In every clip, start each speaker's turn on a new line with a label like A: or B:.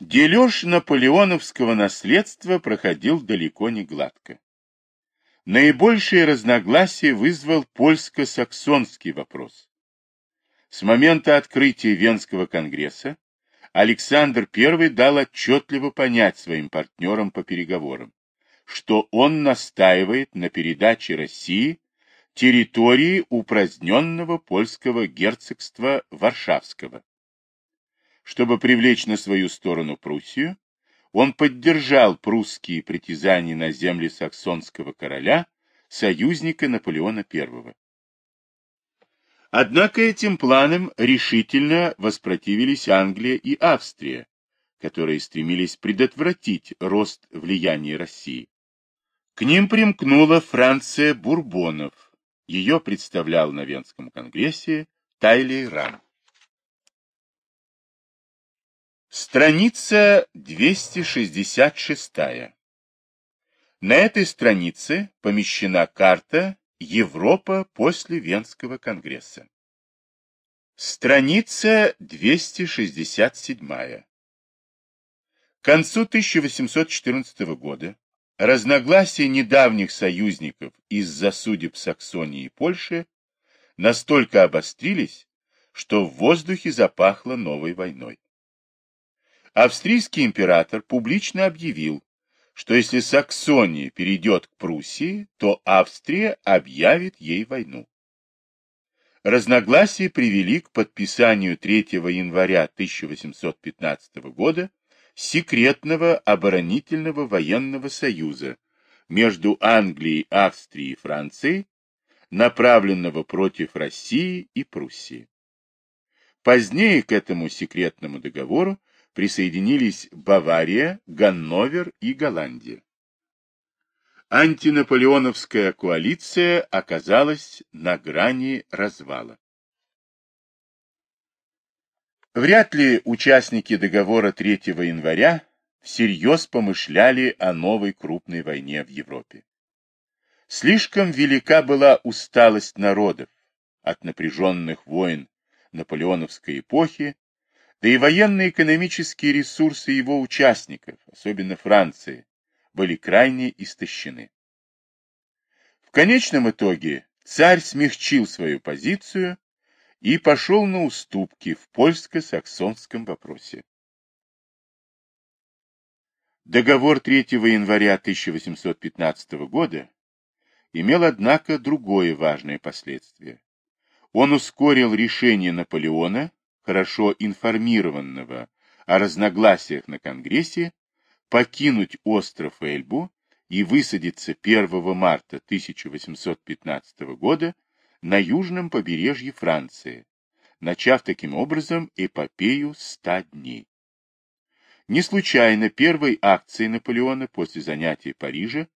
A: Дележ наполеоновского наследства проходил далеко не гладко. Наибольшее разногласие вызвал польско-саксонский вопрос. С момента открытия Венского конгресса Александр I дал отчетливо понять своим партнерам по переговорам, что он настаивает на передаче России территории упраздненного польского герцогства Варшавского, чтобы привлечь на свою сторону Пруссию, он поддержал прусские притязания на земли саксонского короля, союзника Наполеона I. Однако этим планам решительно воспротивились Англия и Австрия, которые стремились предотвратить рост влияния России. К ним примкнула Франция Бурбонов. Ее представлял на Венском конгрессе Тайлейран. Страница 266. На этой странице помещена карта Европа после Венского конгресса. Страница 267. К концу 1814 года разногласия недавних союзников из-за судеб Саксонии и Польши настолько обострились, что в воздухе запахло новой войной. Австрийский император публично объявил, что если Саксония перейдет к Пруссии, то Австрия объявит ей войну. Разногласия привели к подписанию 3 января 1815 года секретного оборонительного военного союза между Англией, Австрией и Францией, направленного против России и Пруссии. Позднее к этому секретному договору присоединились Бавария, Ганновер и Голландия. Антинаполеоновская коалиция оказалась на грани развала. Вряд ли участники договора 3 января всерьез помышляли о новой крупной войне в Европе. Слишком велика была усталость народов от напряженных войн наполеоновской эпохи да и военно-экономические ресурсы его участников, особенно Франции, были крайне истощены. В конечном итоге царь смягчил свою позицию и пошел на уступки в польско-саксонском вопросе. Договор 3 января 1815 года имел, однако, другое важное последствие. Он ускорил решение Наполеона хорошо информированного о разногласиях на Конгрессе, покинуть остров Эльбу и высадиться 1 марта 1815 года на южном побережье Франции, начав таким образом эпопею ста дней. Не случайно первой акцией Наполеона после занятия Парижа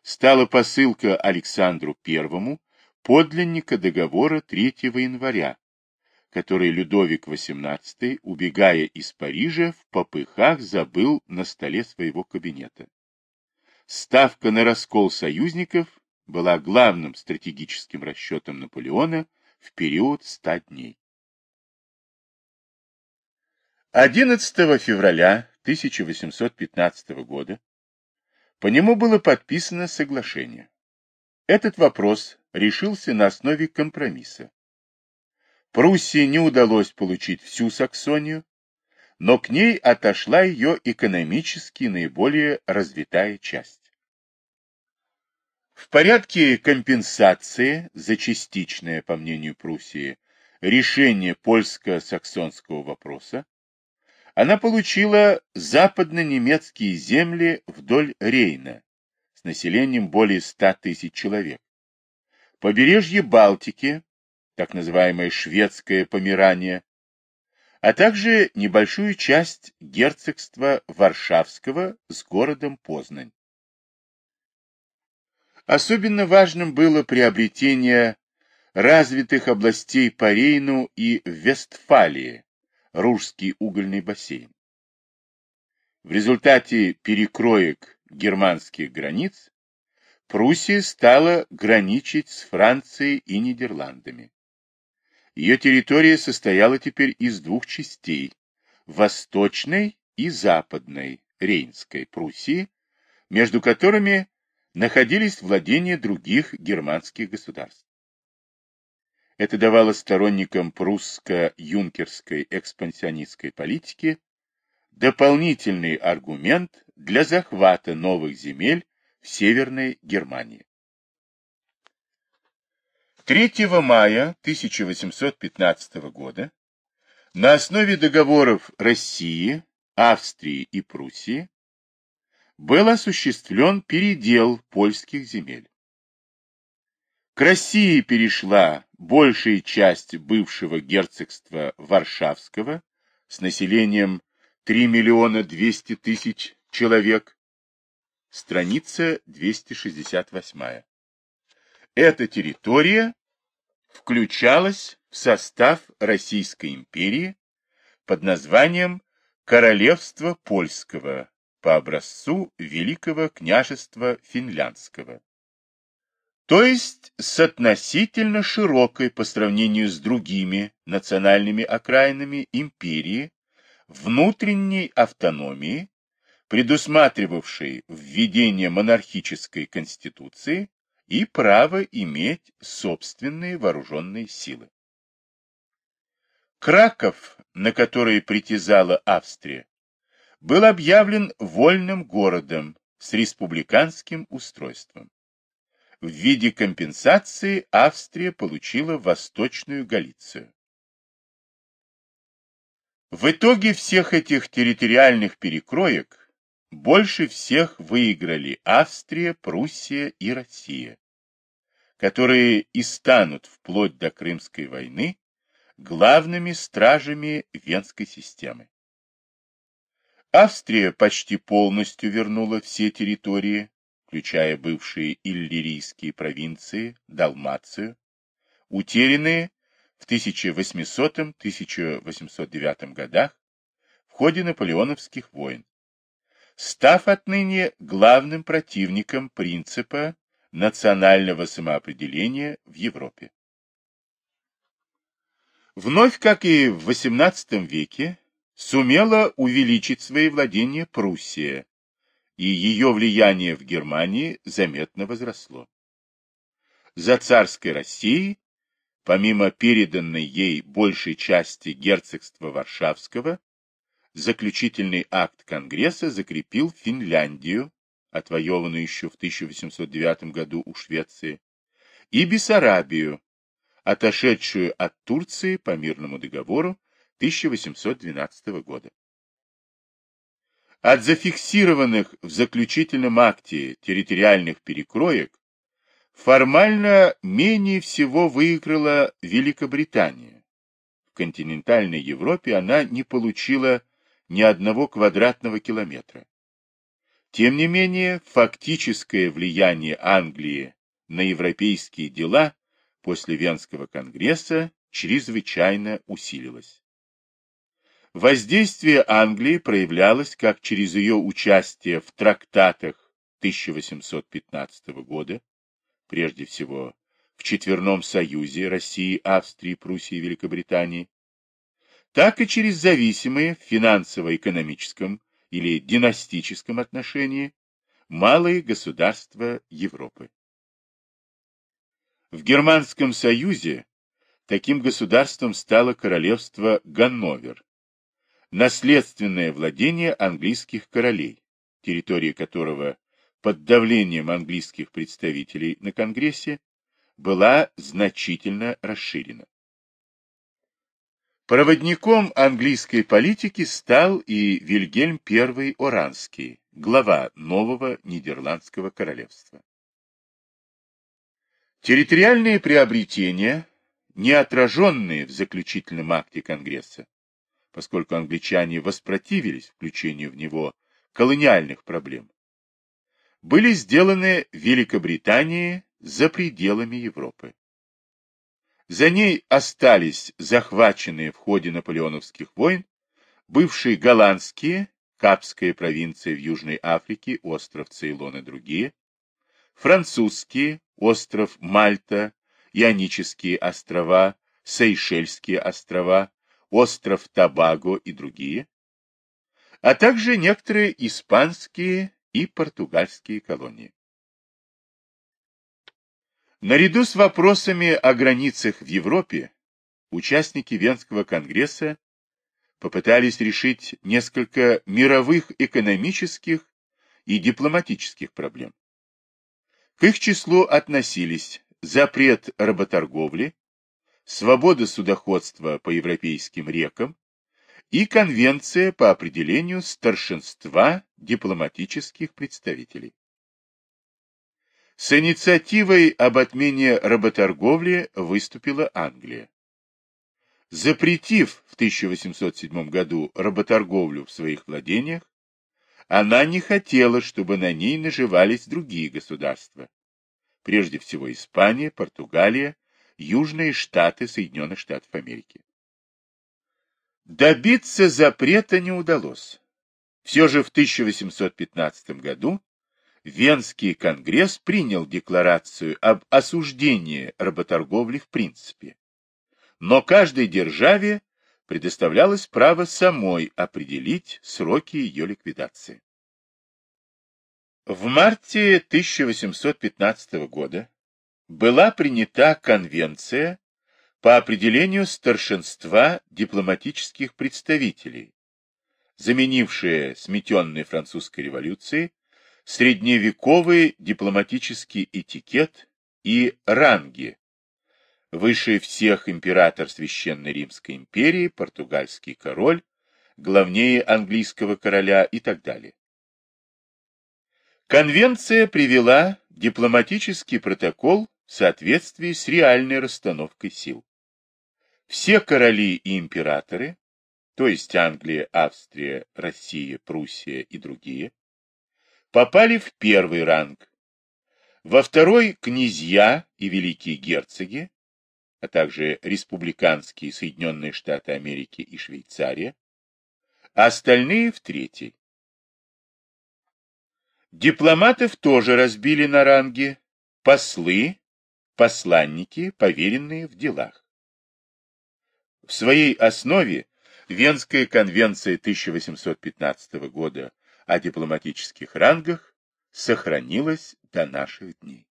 A: стала посылка Александру I подлинника договора 3 января, который Людовик XVIII, убегая из Парижа, в попыхах забыл на столе своего кабинета. Ставка на раскол союзников была главным стратегическим расчетом Наполеона в период ста дней. 11 февраля 1815 года по нему было подписано соглашение. Этот вопрос решился на основе компромисса. Пруссии не удалось получить всю Саксонию, но к ней отошла ее экономически наиболее развитая часть. В порядке компенсации за частичное, по мнению Пруссии, решение польско-саксонского вопроса, она получила западно-немецкие земли вдоль Рейна с населением более 100 тысяч человек, побережье Балтики, так называемое шведское Померание, а также небольшую часть герцогства Варшавского с городом Познань. Особенно важным было приобретение развитых областей по Рейну и Вестфалии, Ружский угольный бассейн. В результате перекроек германских границ Пруссия стала граничить с Францией и Нидерландами. Ее территория состояла теперь из двух частей – восточной и Западной Рейнской Пруссии, между которыми находились владения других германских государств. Это давало сторонникам прусско-юнкерской экспансионистской политики дополнительный аргумент для захвата новых земель в Северной Германии. 3 мая 1815 года на основе договоров России, Австрии и Пруссии был осуществлен передел польских земель. К России перешла большая часть бывшего герцогства Варшавского с населением 3 миллиона 200 тысяч человек. Страница 268. Эта территория включалась в состав Российской империи под названием Королевство Польского по образцу Великого княжества Финляндского. То есть с относительно широкой по сравнению с другими национальными окраинами империи внутренней автономии, предусматривавшей введение монархической конституции и право иметь собственные вооруженные силы. Краков, на который притязала Австрия, был объявлен вольным городом с республиканским устройством. В виде компенсации Австрия получила Восточную Галицию. В итоге всех этих территориальных перекроек больше всех выиграли Австрия, Пруссия и Россия, которые и станут вплоть до Крымской войны главными стражами Венской системы. Австрия почти полностью вернула все территории, включая бывшие иллирийские провинции, Далмацию, утерянные в 1800-1809 годах в ходе наполеоновских войн, став отныне главным противником принципа национального самоопределения в Европе. Вновь, как и в XVIII веке, сумела увеличить свои владения Пруссия, и ее влияние в Германии заметно возросло. За царской Россией Помимо переданной ей большей части герцогства Варшавского, заключительный акт Конгресса закрепил Финляндию, отвоеванную еще в 1809 году у Швеции, и Бессарабию, отошедшую от Турции по мирному договору 1812 года. От зафиксированных в заключительном акте территориальных перекроек Формально менее всего выиграла Великобритания. В континентальной Европе она не получила ни одного квадратного километра. Тем не менее, фактическое влияние Англии на европейские дела после Венского конгресса чрезвычайно усилилось. Воздействие Англии проявлялось как через ее участие в трактатах 1815 года, прежде всего в Четверном Союзе России, Австрии, Пруссии и Великобритании, так и через зависимые в финансово-экономическом или династическом отношении малые государства Европы. В Германском Союзе таким государством стало королевство Ганновер, наследственное владение английских королей, территория которого под давлением английских представителей на Конгрессе была значительно расширена. Проводником английской политики стал и Вильгельм I Оранский, глава нового Нидерландского королевства. Территориальные приобретения, не отраженные в заключительном акте Конгресса, поскольку англичане воспротивились включению в него колониальных проблем, были сделаны в Великобритании за пределами Европы. За ней остались захваченные в ходе наполеоновских войн бывшие голландские, Капская провинция в Южной Африке, остров Цейлон и другие, французские, остров Мальта, Ионические острова, Сейшельские острова, остров Табаго и другие, а также некоторые испанские и португальские колонии. Наряду с вопросами о границах в Европе участники Венского конгресса попытались решить несколько мировых экономических и дипломатических проблем. К их числу относились запрет работорговли, свобода судоходства по европейским рекам и конвенция по определению старшинства дипломатических представителей. С инициативой об отмене работорговли выступила Англия. Запретив в 1807 году работорговлю в своих владениях, она не хотела, чтобы на ней наживались другие государства, прежде всего Испания, Португалия, Южные Штаты Соединенных Штатов Америки. Добиться запрета не удалось. Все же в 1815 году Венский конгресс принял декларацию об осуждении работорговли в принципе. Но каждой державе предоставлялось право самой определить сроки ее ликвидации. В марте 1815 года была принята конвенция по определению старшинства дипломатических представителей, заменившая сметенной французской революцией средневековый дипломатический этикет и ранги, выше всех император Священной Римской империи, португальский король, главнее английского короля и так далее. Конвенция привела дипломатический протокол в соответствии с реальной расстановкой сил. Все короли и императоры, то есть Англия, Австрия, Россия, Пруссия и другие, попали в первый ранг. Во второй князья и великие герцоги, а также республиканские Соединенные Штаты Америки и Швейцария, а остальные в третий. Дипломатов тоже разбили на ранги послы, посланники, поверенные в делах. В своей основе Венская конвенция 1815 года о дипломатических рангах сохранилась до наших дней.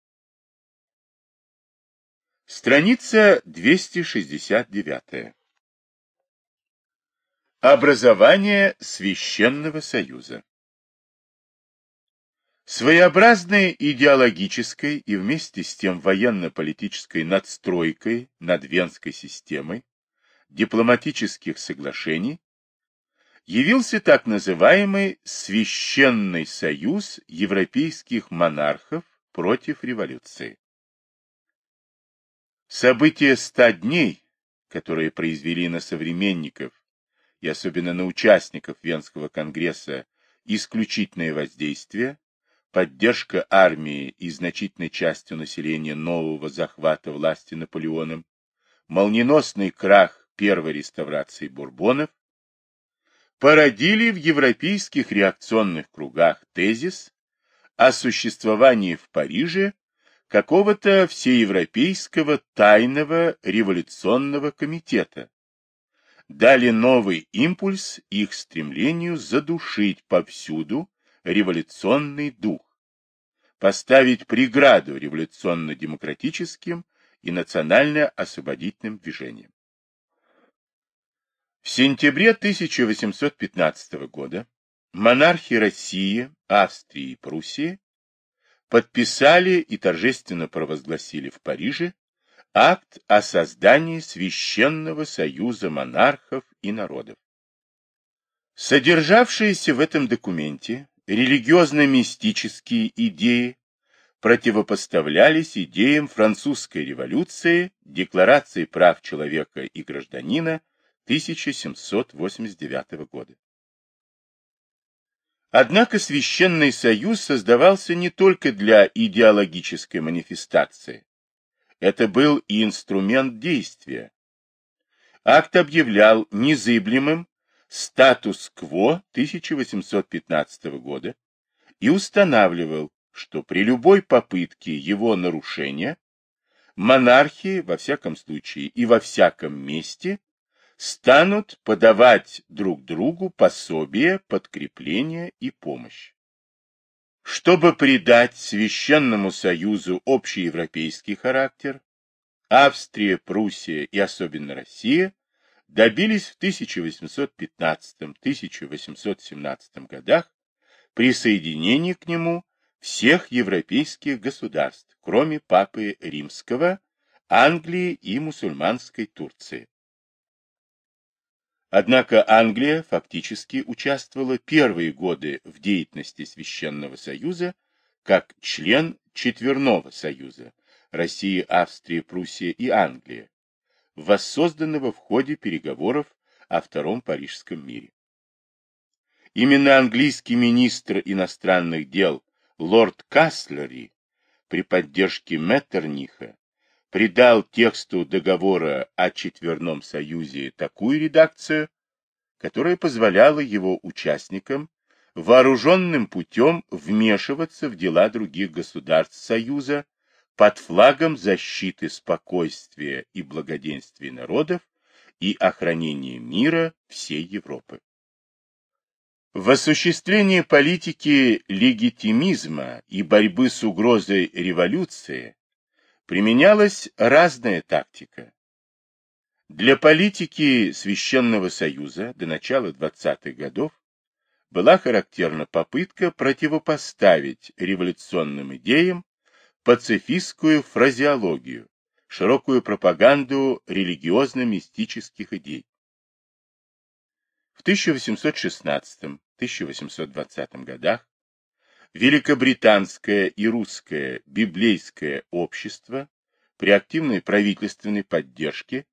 A: Страница 269. Образование Священного Союза Своеобразной идеологической и вместе с тем военно-политической надстройкой над Венской системой дипломатических соглашений явился так называемый Священный союз европейских монархов против революции. События ста дней, которые произвели на современников и особенно на участников Венского конгресса исключительное воздействие, поддержка армии и значительной частью населения нового захвата власти Наполеоном, молниеносный крах первой реставрации бурбонов, породили в европейских реакционных кругах тезис о существовании в Париже какого-то всеевропейского тайного революционного комитета, дали новый импульс их стремлению задушить повсюду революционный дух, поставить преграду революционно-демократическим и национально-освободительным движениям. В сентябре 1815 года монархи России, Австрии и Пруссии подписали и торжественно провозгласили в Париже акт о создании Священного Союза монархов и народов. Содержавшиеся в этом документе религиозно-мистические идеи противопоставлялись идеям французской революции, Декларации прав человека и гражданина 1789 года. Однако Священный Союз создавался не только для идеологической манифестации. Это был и инструмент действия. Акт объявлял незыблемым статус-кво 1815 года и устанавливал, что при любой попытке его нарушения монархии, во всяком случае и во всяком месте, станут подавать друг другу пособие, подкрепление и помощь. Чтобы придать Священному Союзу общеевропейский характер, Австрия, Пруссия и особенно Россия добились в 1815-1817 годах присоединения к нему всех европейских государств, кроме Папы Римского, Англии и мусульманской Турции. Однако Англия фактически участвовала первые годы в деятельности Священного Союза как член Четверного Союза России, Австрии, Пруссия и Англия, воссозданного в ходе переговоров о Втором Парижском мире. Именно английский министр иностранных дел лорд Каслери при поддержке Меттерниха придал тексту договора о Четверном Союзе такую редакцию, которая позволяла его участникам вооруженным путем вмешиваться в дела других государств Союза под флагом защиты спокойствия и благоденствия народов и охранения мира всей Европы. В осуществлении политики легитимизма и борьбы с угрозой революции применялась разная тактика. Для политики Священного Союза до начала 20-х годов была характерна попытка противопоставить революционным идеям пацифистскую фразеологию, широкую пропаганду религиозно-мистических идей. В 1816-1820 годах Великобританское и русское библейское общество при активной правительственной поддержке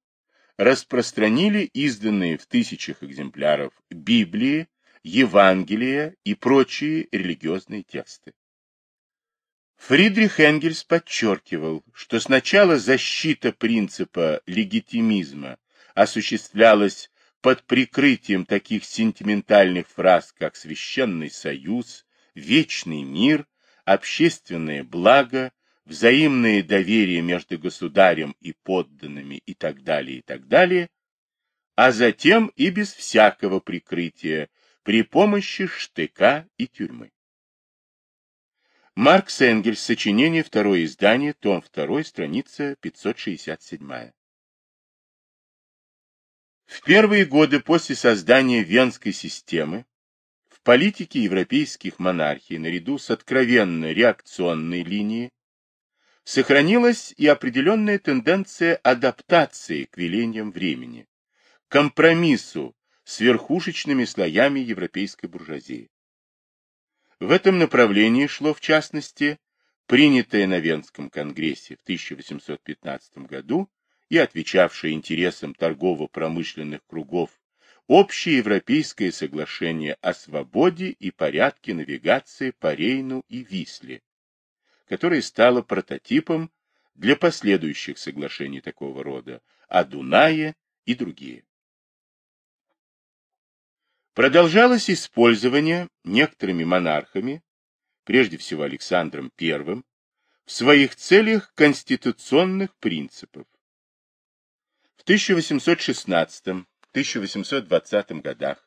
A: распространили изданные в тысячах экземпляров Библии, Евангелия и прочие религиозные тексты. Фридрих Энгельс подчеркивал, что сначала защита принципа легитимизма осуществлялась под прикрытием таких сентиментальных фраз, как «священный союз», вечный мир, общественное благо, взаимное доверие между государем и подданными и так далее, и так далее, а затем и без всякого прикрытия при помощи штыка и тюрьмы. Маркс Энгельс, сочинение, второе издание, том 2, страница 567. В первые годы после создания Венской системы политике европейских монархий наряду с откровенно реакционной линией сохранилась и определенная тенденция адаптации к велениям времени, компромиссу с верхушечными слоями европейской буржуазии. В этом направлении шло, в частности, принятое на Венском конгрессе в 1815 году и отвечавшее интересам торгово-промышленных кругов общеевропейское соглашение о свободе и порядке навигации по Рейну и Висле, которое стало прототипом для последующих соглашений такого рода о Дунае и другие. Продолжалось использование некоторыми монархами, прежде всего Александром I, в своих целях конституционных принципов. В 1816 1820 годах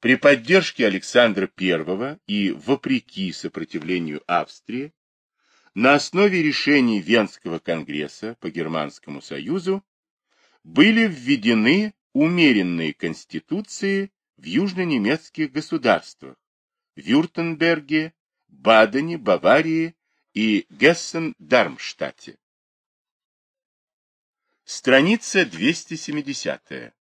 A: при поддержке Александра I и вопреки сопротивлению Австрии на основе решений Венского конгресса по Германскому союзу были введены умеренные конституции в южно-немецких государствах Вюртемберге, Бадене, Баварии и Гессен-Дармштадте. Страница 270.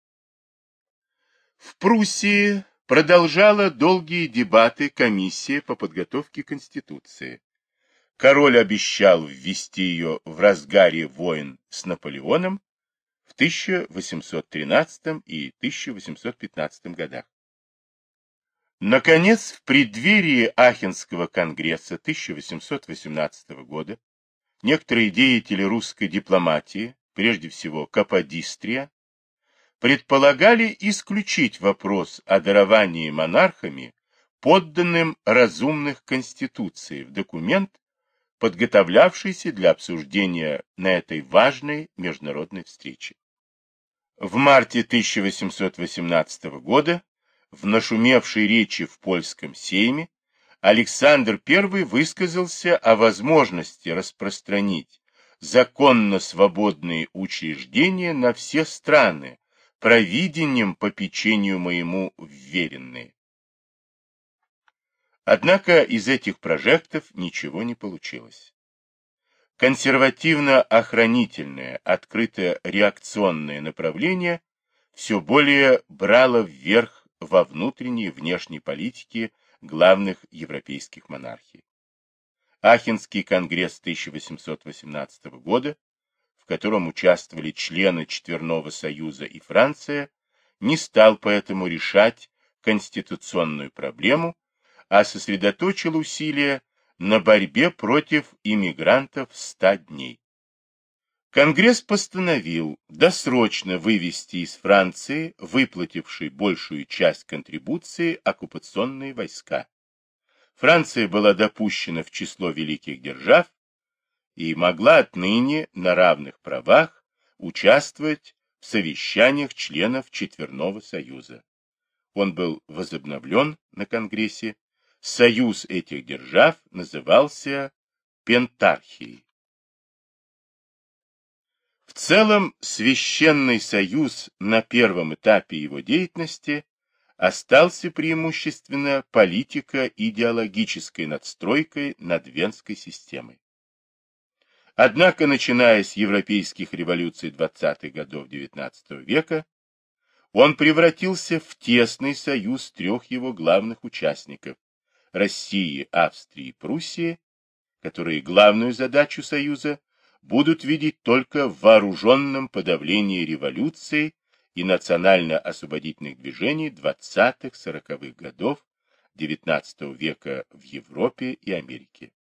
A: В Пруссии продолжала долгие дебаты комиссия по подготовке Конституции. Король обещал ввести ее в разгаре войн с Наполеоном в 1813 и 1815 годах. Наконец, в преддверии Ахенского конгресса 1818 года некоторые деятели русской дипломатии, прежде всего Каподистрия, предполагали исключить вопрос о даровании монархами подданным разумных конституций в документ, подготовлявшийся для обсуждения на этой важной международной встрече. В марте 1818 года в нашумевшей речи в польском сейме Александр I высказался о возможности распространить законно свободные учреждения на все страны, провидением по печенью моему вверенные. Однако из этих прожектов ничего не получилось. Консервативно-охранительное, открыто-реакционное направление все более брало вверх во внутренней и внешней политике главных европейских монархий. Ахенский конгресс 1818 года, в котором участвовали члены Четверного Союза и Франция, не стал поэтому решать конституционную проблему, а сосредоточил усилия на борьбе против иммигрантов 100 дней. Конгресс постановил досрочно вывести из Франции, выплатившей большую часть контрибуции, оккупационные войска. Франция была допущена в число великих держав и могла отныне на равных правах участвовать в совещаниях членов Четверного Союза. Он был возобновлен на Конгрессе. Союз этих держав назывался Пентархией. В целом, Священный Союз на первом этапе его деятельности остался преимущественно политико-идеологической надстройкой над Венской системой. Однако, начиная с европейских революций 20-х годов XIX века, он превратился в тесный союз трех его главных участников – России, Австрии и Пруссии, которые главную задачу Союза будут видеть только в вооруженном подавлении революции и национально-освободительных движений 20-40-х годов XIX века в Европе и Америке.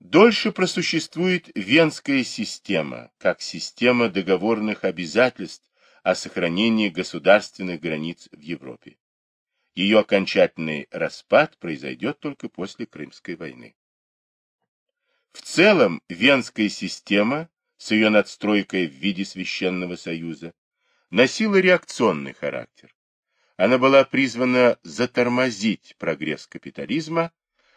A: Дольше просуществует Венская система, как система договорных обязательств о сохранении государственных границ в Европе. Ее окончательный распад произойдет только после Крымской войны. В целом, Венская система с ее надстройкой в виде Священного Союза носила реакционный характер. Она была призвана затормозить прогресс капитализма,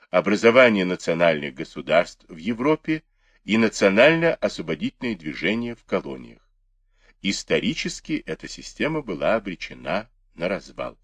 A: образование национальных государств в Европе и национально-освободительные движения в колониях. Исторически эта система была обречена на развал.